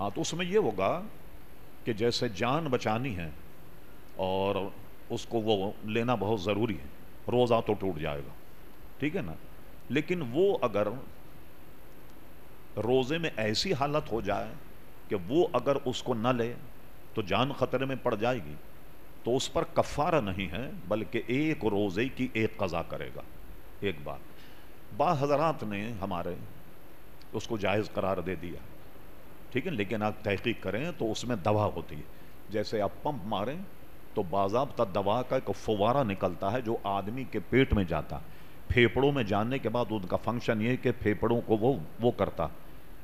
ہاں تو اس میں یہ ہوگا کہ جیسے جان بچانی ہے اور اس کو وہ لینا بہت ضروری ہے، روزہ تو ٹوٹ جائے گا، ٹھیک ہے نا؟ لیکن وہ اگر روزے میں ایسی حالت ہو جائے کہ وہ اگر اس کو نہ لے تو جان خطرے میں پڑ جائے گی، تو اس پر کفارہ نہیں ہے، بلکہ ایک روزے کی ایک قضا کرے گا، ایک بات با حضرات نے ہمارے اس کو جائز قرار دے دیا۔ ٹھیک ہے، لیکن آپ تحقیق کریں تو اس میں دوا ہوتی ہے۔ جیسے آپ پمپ ماریں تو باضابطہ دوا کا ایک فوارہ نکلتا ہے جو آدمی کے پیٹ میں جاتا۔ پھیپڑوں میں جاننے کے بعد ان کا فنکشن یہ کہ پھیپڑوں کو وہ وہ کرتا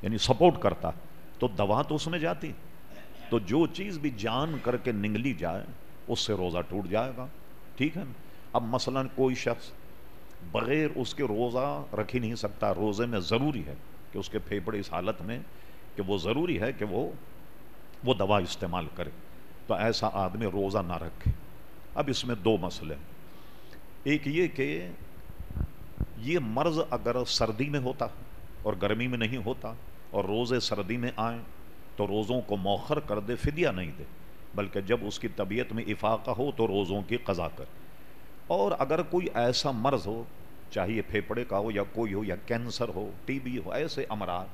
یعنی سپورٹ کرتا۔ تو دوا تو اس میں جاتی۔ تو جو چیز بھی جان کر کے نگلی جائے، اس سے روزہ ٹوٹ جائے گا۔ ٹھیک ہے۔ اب مثلا کوئی شخص بغیر اس کے روزہ رکھ ہی نہیں سکتا، روزے میں ضروری ہے کہ اس کے پھیپڑے اس حالت میں کہ وہ ضروری ہے کہ وہ وہ دوا استعمال کرے۔ تو ایسا آدمی روزہ نہ رکھے۔ اب اس میں دو مسئلے۔ ایک یہ کہ یہ مرض اگر سردی میں ہوتا اور گرمی میں نہیں ہوتا اور روزے سردی میں آئیں تو روزوں کو موخر کر دے، فدیہ نہیں دے۔ بلکہ جب اس کی طبیعت میں افاقہ ہو تو روزوں کی قضا کر۔ اور اگر کوئی ایسا مرض ہو، چاہیے پھیپڑے کا ہو یا کوئی ہو یا کینسر ہو، ٹی بی ہو، ایسے امراض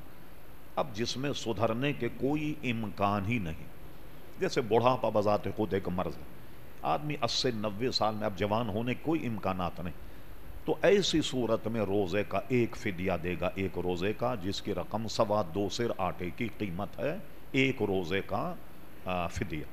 اب جس میں سدھرنے کے کوئی امکان ہی نہیں۔ جیسے بڑھاپا بذات خود ایک مرض ہے۔ آدمی اسی نوے سال میں اب جوان ہونے کوئی امکانات نہیں۔ تو ایسی صورت میں روزے کا ایک فدیہ دے گا ایک روزے کا، جس کی رقم سوا دو سر آٹے کی قیمت ہے، ایک روزے کا فدیہ۔